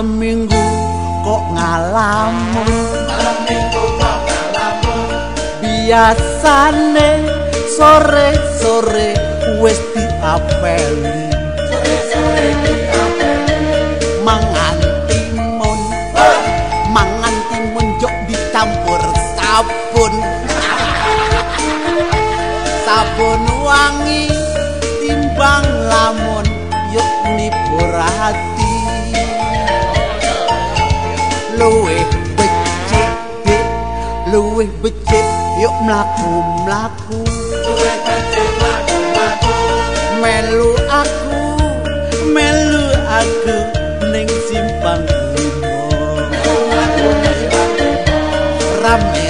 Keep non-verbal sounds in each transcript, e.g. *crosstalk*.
malam minggu kok ngalamun biasane sore sore wis diapeli sore sore diapeli mangan dicampur sabun *laughs* sabun wangi luwe becik dik luwe becik yuk mlaku mlaku melu aku melu aku ning simpang limo rame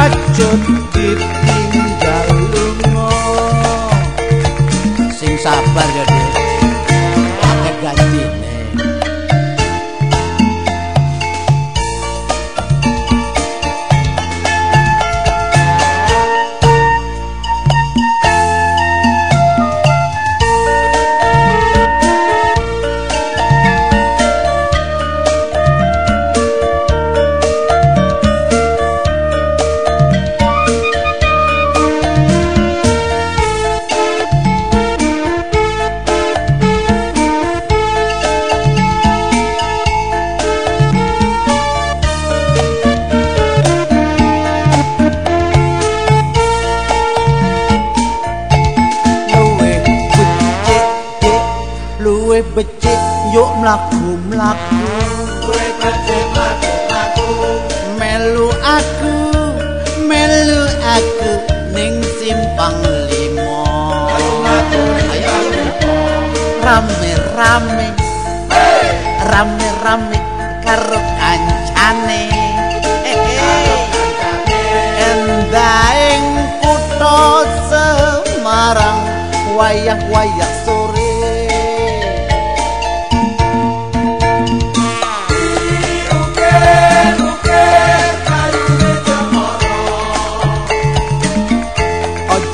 bacut ditinggal lunga sing sabar kue becik yuk mlaku-mlaku kue becik mlaku-mlaku melu aku melu aku ning simpang limo rame-rame rame-rame karo kancane endaeng kutha Semarang wayah-wayah so